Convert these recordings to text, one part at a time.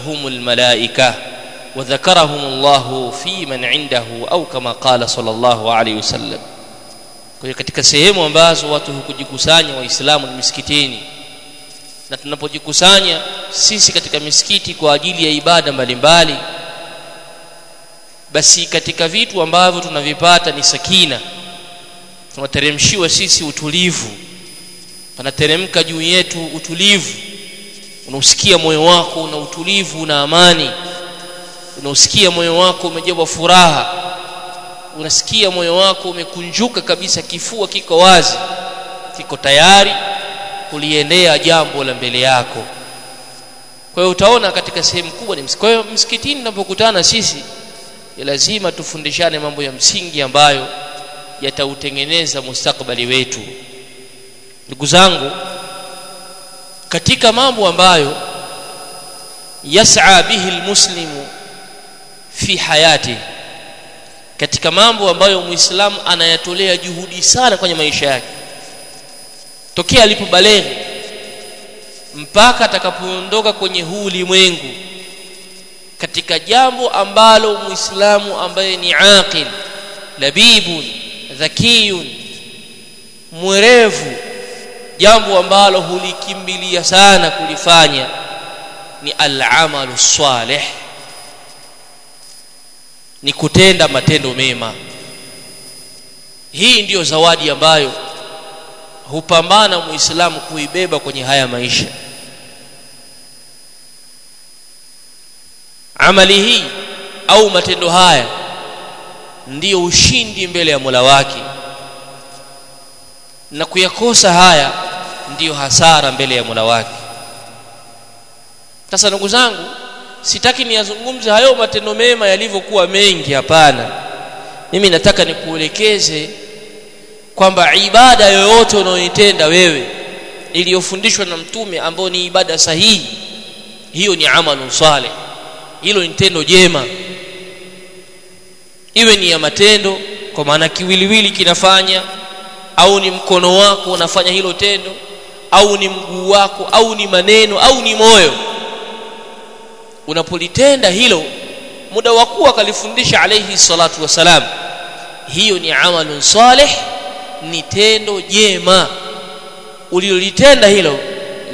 هم الملائكة وذكرهم الله في من عنده أو كما قال صلى الله عليه وسلم kwa hiyo katika sehemu ambazo watu hukujikusanya waislamu ni misikitini na tunapojikusanya sisi katika misikiti kwa ajili ya ibada mbalimbali basi katika vitu ambavyo tunavipata ni sakina tunateremshiwa sisi utulivu panateremka juu yetu utulivu unausikia moyo wako una utulivu na amani. Unausikia moyo wako umejawa furaha. Unasikia moyo wako umekunjuka kabisa kifua kiko wazi. Kiko tayari kuliendea jambo la mbele yako. Kwa hiyo utaona katika sehemu kubwa ni kwa hiyo msikitini tunapokutana sisi ya lazima tufundishane mambo ya msingi ambayo yatautengeneza mustakabali wetu. Ndugu zangu katika mambo ambayo yas'a bihi almuslimu fi hayati katika mambo ambayo muislamu anayatolea juhudi sana kwenye maisha yake. Tokea alipobaleghe mpaka atakapoondoka kwenye huu ulimwengu katika jambo ambalo muislamu ambaye ni aqil labibun dhakiyun mwerevu jambo ambalo hulikimbilia sana kulifanya ni al-amalu salih ni kutenda matendo mema. Hii ndiyo zawadi ambayo hupambana muislamu kuibeba kwenye haya maisha. Amali hii au matendo haya ndiyo ushindi mbele ya Mola wake na kuyakosa haya ndiyo hasara mbele ya Mola wake. Sasa ndugu zangu sitaki niyazungumze hayo matendo mema yalivyokuwa mengi hapana. Mimi nataka nikuelekeze kwamba ibada yoyote unayoitenda wewe iliyofundishwa na mtume ambayo ni ibada sahihi hiyo ni amalu saleh hilo ni tendo jema. Iwe ni ya matendo kwa maana kiwiliwili kinafanya au ni mkono wako unafanya hilo tendo au ni mguu wako au ni maneno au ni moyo. Unapolitenda hilo muda wa kuwa akalifundisha alayhi salatu wasalam hiyo ni amalun salih ni tendo jema. Ulilolitenda hilo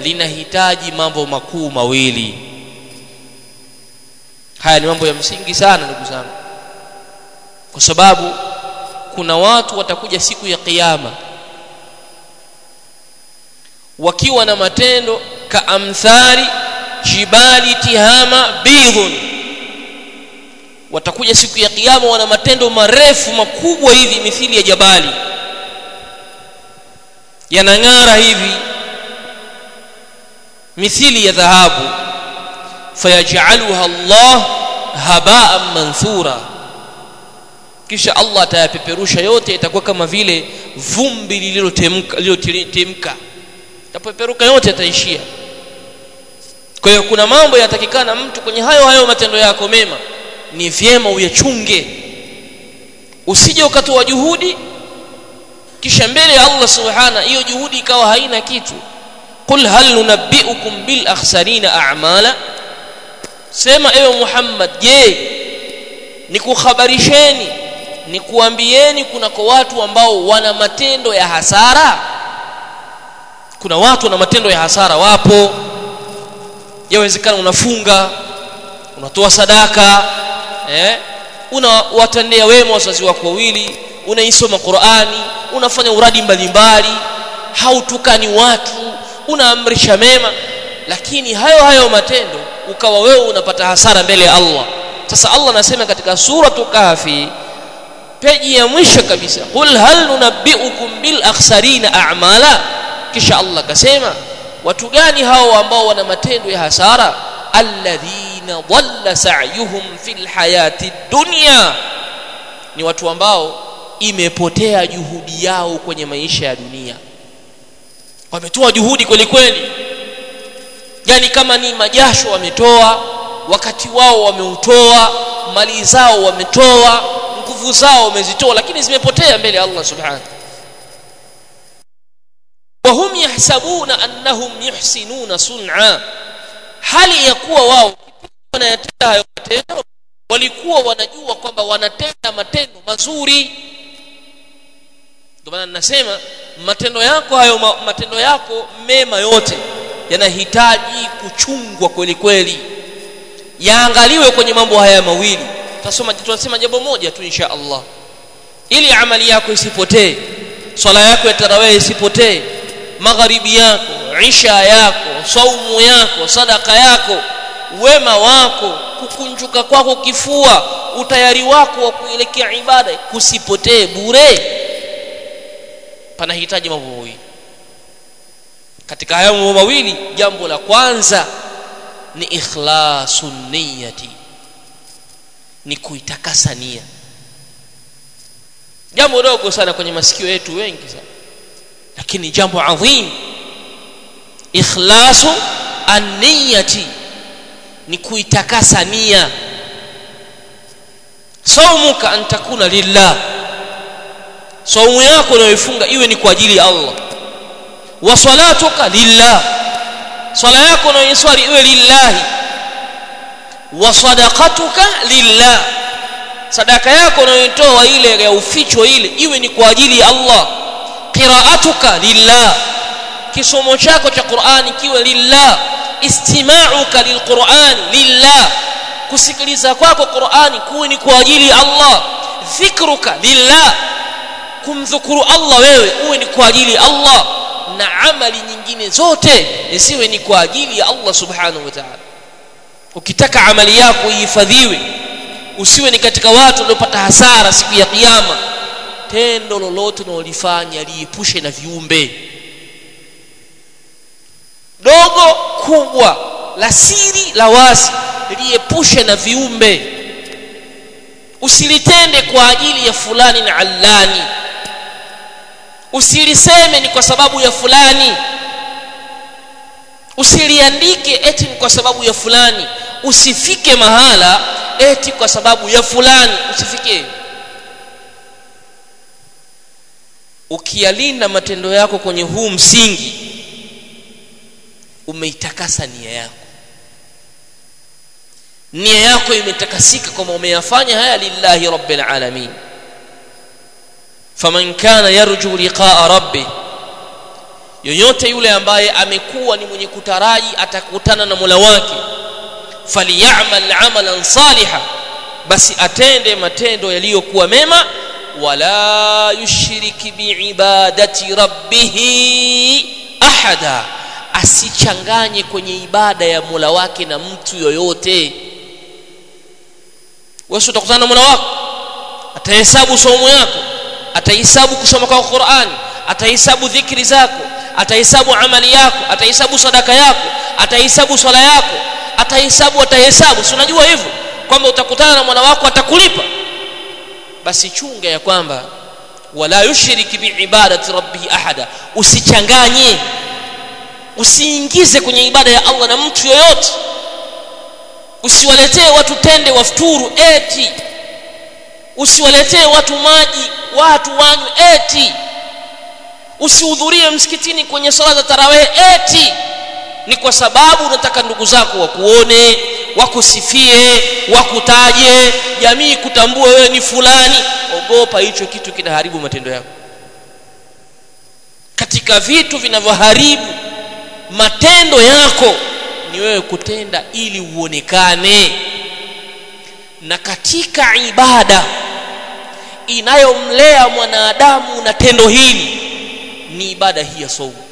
linahitaji mambo makuu mawili. Haya ni mambo ya msingi sana ndugu zangu. Kwa sababu kuna watu watakuja siku ya kiyama wakiwa na matendo kaamthari jibali tihama bidhun. Watakuja siku ya kiyama wana matendo marefu makubwa hivi mithili ya jabali. Yanang'ara hivi mithili ya dhahabu. Fayajaluha Allah habaan manthura. Kisha Allah atayapeperusha yote itakuwa kama vile vumbi lililotemka lililotemka tapeperuka yote yataishia. Kwa hiyo kuna mambo yanatakikana mtu kwenye hayo hayo matendo yako mema ni vyema uyachunge. Usije ukatoa juhudi kisha mbele ya Allah subhana hiyo juhudi ikawa haina kitu. Qul hal nunabbiukum bil akhsarina a'mala? Sema ewe Muhammad je nikuhabarisheni nikuambieni kuna kwa watu ambao wana matendo ya hasara kuna watu na matendo ya hasara wapo. Yawezekana unafunga unatoa sadaka eh unawatendea wema wazazi wako wawili unaisoma Qur'ani unafanya uradi mbalimbali hautukani watu unaamrisha mema lakini hayo hayo matendo ukawa wewe unapata hasara mbele ya Allah. Sasa Allah anasema katika sura kahfi peji ya mwisho kabisa qul hal nunabbiukum bil akhsarina a'mala kisha Allah akasema watu gani hao ambao wana matendo ya hasara? Alladhina dhalla sa'yuhum fil hayati dunya. Ni watu ambao imepotea juhudi yao kwenye maisha ya dunia. Wametoa juhudi kweli kweli. Yani kama ni majasho wametoa wakati wao wameutoa mali zao wametoa nguvu zao wamezitoa lakini zimepotea mbele ya Allah subhanahu yahsabuna annahum yuhsinuna sun'a. Hali ya kuwa wao wanayatenda hayo matendo walikuwa wanajua kwamba wanatenda matendo mazuri. Ndio maana matendo yako hayo matendo yako mema yote yanahitaji kuchungwa kweli kweli. Yaangaliwe kwenye mambo haya mawili. Tutasoma tunasema jambo moja tu insha Allah. Ili amali yako isipotee swala yako ya tarawih isipotee magharibi yako isha yako saumu yako sadaka yako wema wako kukunjuka kwako kifua utayari wako wa kuelekea ibada kusipotee bure. Panahitaji mambo mawili. Katika hayo mambo mawili jambo la kwanza ni ikhlasu niyati ni kuitakasa nia. Jambo dogo sana kwenye masikio yetu wengi sana lakini jambo adhim ikhlasu an-niyati. Ni kuitakasa nia. Saumuka an takuna lillah. Saumu yako unayoifunga iwe ni kwa ajili ya Allah. Wa salatuka lillah. Swala yako unayoiswali iwe lillahi. Wa sadaqatuka lillah. Sadaka yako unayoitoa ile ya uficho ile iwe ni kwa ajili ya Allah qiraatuka lillah. Kisomo chako cha Qur'ani kiwe lillah. Istima'uka lilqur'an lillah. Kusikiliza kwako Qur'ani kuwe ni kwa ajili ya Allah. Dhikruka lillah. Kumdhukuru Allah wewe uwe ni kwa ajili ya Allah. Na amali nyingine zote isiwe ni kwa ajili ya Allah subhanahu wa ta'ala. Ukitaka amali yako ihifadhiwe usiwe ni katika watu waliopata hasara siku ya kiyama tendo lolote unalolifanya liepushe na viumbe. Dogo kubwa la siri la wazi liepushe na viumbe. Usilitende kwa ajili ya fulani na allani usiliseme ni kwa sababu ya fulani. Usiliandike eti ni kwa sababu ya fulani. Usifike mahala eti kwa sababu ya fulani. Usifike ukiyalinda matendo yako kwenye huu msingi umeitakasa nia yako. Nia yako imetakasika kwamba umeyafanya haya lillahi rabbil alamin. Faman kana yarju liqaa rabbi yoyote yule ambaye amekuwa ni mwenye kutaraji atakutana na Mola wake falyamal amalan saliha basi atende matendo yaliyokuwa mema wala yushriki biibadati ربه ahada asichanganye kwenye ibada ya Mola wake na mtu yoyote. Wewe utakutana na Mola wako? Atahesabu somo yako atahesabu kusoma kwa Qur'an atahesabu dhikri zako atahesabu amali yako atahesabu sadaka yako atahesabu swala yako atahesabu atahesabu. Si unajua hivyo? Kwamba utakutana na mwana wako atakulipa basi chunga ya kwamba wala yushriki biibadati rabbi ahada. Usichanganye. Usiingize kwenye ibada ya Allah na mtu yoyote. Usiwaletee watu tende wafuturu eti. Usiwaletee watu maji watu wanywe eti. Usihudhurie msikitini kwenye sala za tarawih eti. Ni kwa sababu unataka ndugu zako wakuone wakusifie wakutaje jamii kutambua wewe ni fulani. Ogopa hicho kitu kinaharibu matendo yako. Katika vitu vinavyoharibu matendo yako ni wewe kutenda ili uonekane. Na katika ibada inayomlea mwanadamu na tendo hili ni ibada hii ya saumu.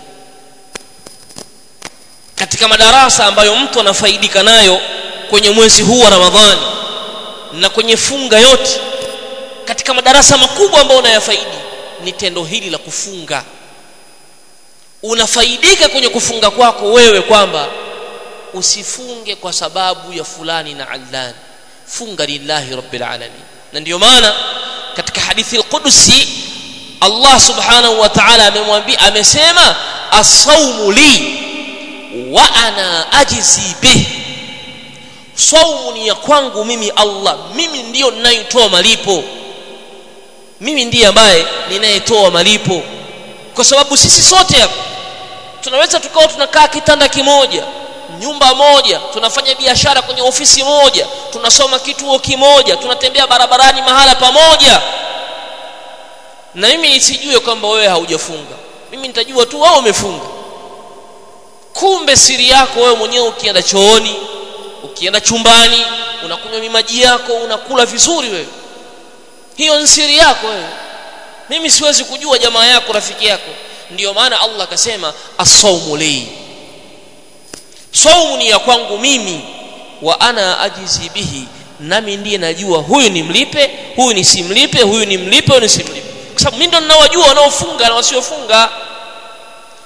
Katika madarasa ambayo mtu anafaidika nayo kwenye mwezi huu wa Ramadhani na kwenye funga yote katika madarasa makubwa ambayo unayafaidi ni tendo hili la kufunga. Unafaidika kwenye kufunga kwako wewe kwamba usifunge kwa sababu ya fulani na allani funga lillahi rabbil alamin. Na ndio maana katika hadithi al-Qudsi Allah subhanahu wa ta'ala amemwambia amesema as-sawmu li wa ana ajzi bih saumu ni ya kwangu mimi Allah. Mimi ndiyo ninayetoa malipo. Mimi ndiye ambaye ninayetoa malipo. Kwa sababu sisi sote hapa tunaweza tukawa tunakaa kitanda kimoja nyumba moja tunafanya biashara kwenye ofisi moja tunasoma kituo kimoja tunatembea barabarani mahala pamoja. Na mimi nisijue kwamba wewe haujafunga. Mimi nitajua tu wewe umefunga. Kumbe siri yako wewe mwenyewe ukienda chooni ukienda chumbani unakunywa mimaji yako unakula vizuri wewe. Hiyo ni siri yako wewe. Mimi siwezi kujua jamaa yako rafiki yako. Ndiyo maana Allah akasema as-sawmu li saumu ni ya kwangu mimi. Wa ana ajizi bihi. Nami ndiye najua huyu ni mlipe huyu ni simlipe huyu ni mlipe huyu ni simlipe. Kwa sababu mimi ndo ninawajua wanaofunga na wasiofunga.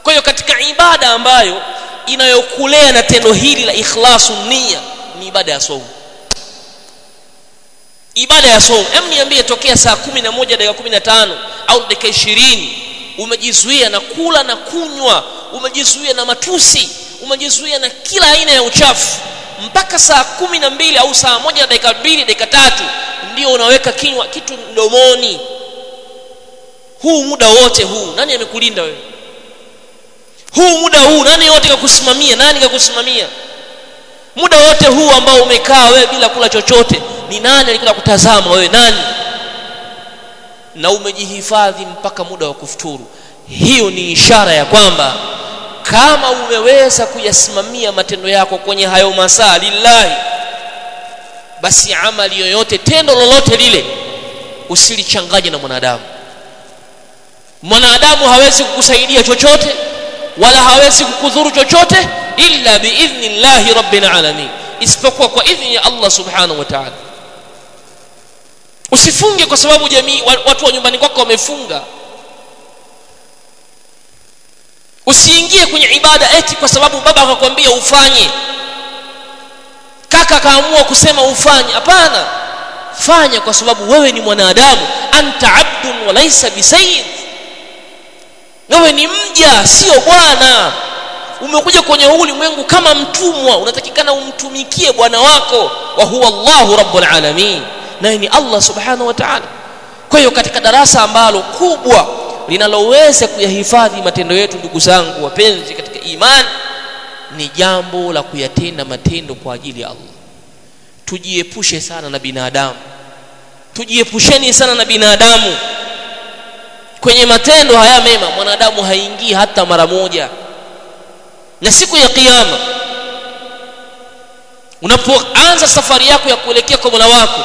Kwa hiyo katika ibada ambayo inayokulea na tendo hili la ikhlasu nia ni ibada ya saumu ibada ya saumu hem niambie tokea saa kumi na moja dakika kumi na tano au dakika ishirini umejizuia na kula na kunywa umejizuia na matusi umejizuia na kila aina ya uchafu mpaka saa kumi na mbili au saa moja dakika mbili dakika tatu ndio unaweka kinywa kitu mdomoni. Huu muda wote huu nani amekulinda wewe? Huu muda huu nani yote kakusimamia nani kakusimamia muda wote huu ambao umekaa wewe bila kula chochote ni nani alikuwa kutazama wewe? Nani? Na umejihifadhi mpaka muda wa kufuturu. Hiyo ni ishara ya kwamba kama umeweza kuyasimamia matendo yako kwenye hayo masaa lillahi basi amali yoyote tendo lolote lile usilichanganye na mwanadamu. Mwanadamu hawezi kukusaidia chochote wala hawezi kukudhuru chochote illa biidhnillahi rabbil alamin isipokuwa kwa idhni ya Allah subhanahu wa ta'ala. Usifunge kwa sababu jamii watu wa nyumbani kwako wamefunga. Usiingie kwenye ibada eti kwa sababu baba akakwambia ufanye. Kaka akaamua kusema ufanye. Hapana. Fanya kwa sababu wewe ni mwanadamu. Anta abdun wa laysa bisayyid wewe ni mja sio bwana. Umekuja kwenye ulimwengu kama mtumwa. Unatakikana umtumikie bwana wako wa huwa Allahu rabbul alamin. Naye ni Allah subhanahu wa ta'ala. Kwa hiyo katika darasa ambalo kubwa linaloweza kuyahifadhi matendo yetu ndugu zangu wapenzi katika imani ni jambo la kuyatenda matendo kwa ajili ya Allah. Tujiepushe sana na binadamu. Tujiepusheni sana na binadamu kwenye matendo haya mema mwanadamu haingii hata mara moja. Na siku ya kiyama unapoanza safari yako ya kuelekea kwa Mola wako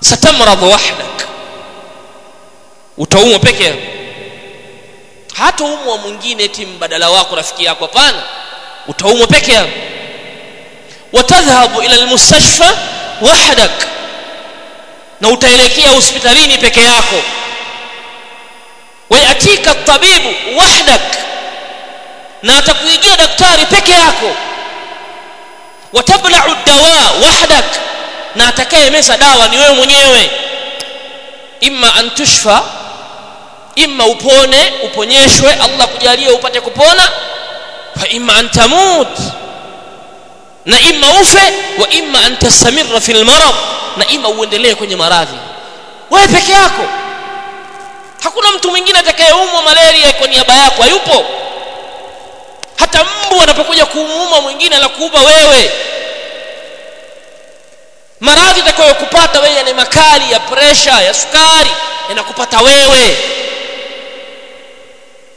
satamradhu wahdak utaumwa peke yako. Hata umwa mwingine eti mbadala wako rafiki yako hapana. Utaumwa peke yako. Watadhhabu ila almustashfa wahdak na utaelekea hospitalini peke yako wayatika tabibu wahdak. Na atakuijia daktari peke yako. Watablau dawa wahdak. Na atakaye meza dawa ni wewe mwenyewe. Imma an tushfa imma upone uponyeshwe Allah kujalie upate kupona. Fa imma an tamut. Na imma ufe wa imma an tastamirra fil marad. Na imma uendelee kwenye maradhi. Wewe peke yako hakuna mtu mwingine atakayeumwa malaria kwa niaba yako hayupo. Hata mbu anapokuja kumuuma mwingine anakuuma wewe. Maradhi atakayokupata wewe ni makali ya presha ya sukari yanakupata wewe.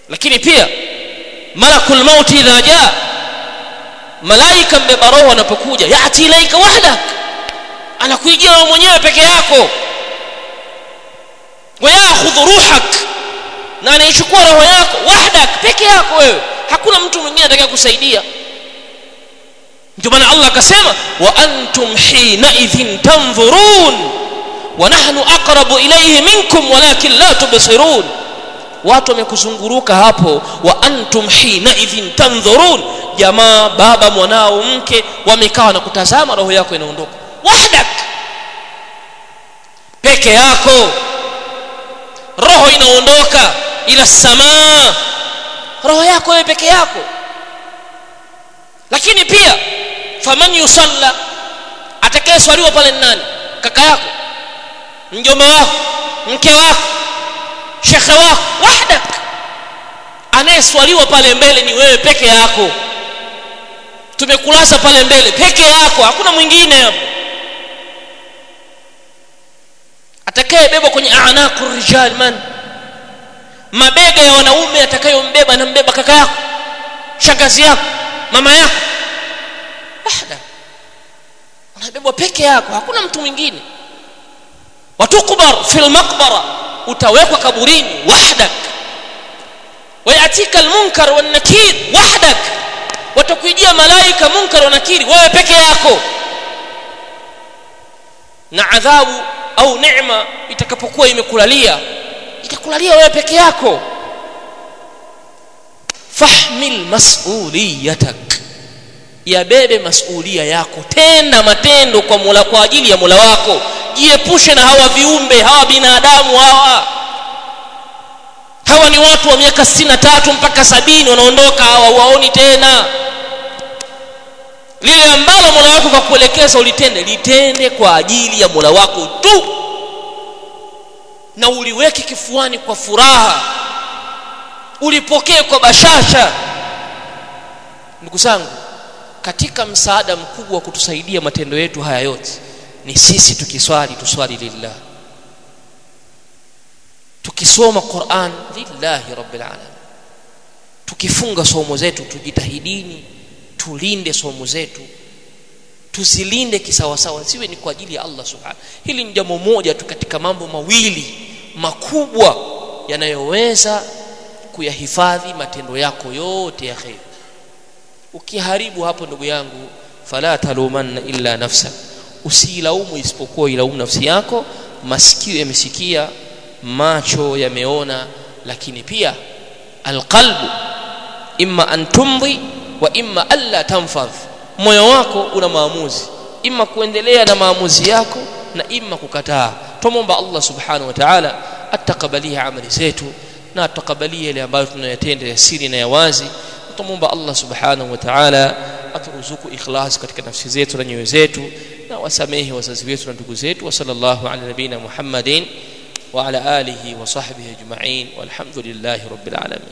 Lakini pia malakul mauti idha jaa malaika mbeba roho anapokuja yati ilaika wahdak anakuijia wewe mwenyewe peke yako wayakhudhu ruhak na anaichukua roho yako wahdak peke yako wewe hakuna mtu mwingine atakaye kusaidia ndio maana Allah akasema wa antum hina idhin tanzurun wa nahnu aqrabu ilayhi minkum walakin la tubsirun watu wamekuzunguruka hapo wa antum hina idhin tanzurun jamaa baba mwanao mke wamekaa na kutazama roho yako inaondoka wahdak peke yako roho inaondoka ila samaa. Roho yako wewe peke yako. Lakini pia faman yusalla atakayeswaliwa pale nani? Kaka yako mjomba wako mke wako shekhe wako wahdak. Anayeswaliwa pale mbele ni wewe peke yako. Tumekulaza pale mbele peke yako hakuna mwingine hapo atakayebeba kwenye anaku rijal man? Mabega ya wanaume atakayombeba anambeba kaka yako shangazi yako mama yako. Ahda. Unabebwa peke yako hakuna mtu mwingine. Watukbar fil maqbara utawekwa kaburini wahdak. Wayatika almunkar wan wahdak. Watakujia malaika munkar wa nakiri wewe peke yako. Na adhabu au neema itakapokuwa imekulalia itakulalia wewe peke yako. Fahmil mas'uliyatak yabebe masulia yako tenda matendo kwa mula, kwa ajili ya mula wako. Jiepushe na hawa viumbe hawa binadamu hawa. Hawa ni watu wa miaka 63 mpaka sabini wanaondoka hawa waoni tena lile ambalo Mola wako kwa kuelekeza ulitende litende kwa ajili ya Mola wako tu. Na uliweke kifuani kwa furaha. Ulipokee kwa bashasha. Ndugu zangu katika msaada mkubwa wa kutusaidia matendo yetu haya yote ni sisi tukiswali tuswali lillah. Tukisoma Qur'an lillahi rabbil alamin. Tukifunga somo zetu tujitahidini tulinde somo zetu. Tuzilinde kisawasawa siwe ni kwa ajili ya Allah subhanahu. Hili ni jambo moja tu katika mambo mawili makubwa yanayoweza kuyahifadhi matendo yako yote ya khair ukiharibu hapo ndugu yangu fala talumanna illa nafsa usilaumu isipokuwa ilaumu nafsi yako. Masikio yamesikia macho yameona lakini pia alqalbu imma an tumdhi wa imma alla tanfadh moyo wako una maamuzi imma kuendelea na maamuzi yako na imma kukataa tumomba Allah subhanahu wa ta'ala atakabalia amali zetu na atakabalia yale ambayo tunayatenda ya siri na ya wazi tumomba Allah subhanahu wa ta'ala aturuzuku ikhlas katika nafsi zetu na nyoyo zetu na wasamehe wazazi wetu na ndugu zetu wa sallallahu ala nabina Muhammadin wa ala alihi wa sahbihi ajma'in walhamdulillahi rabbil alamin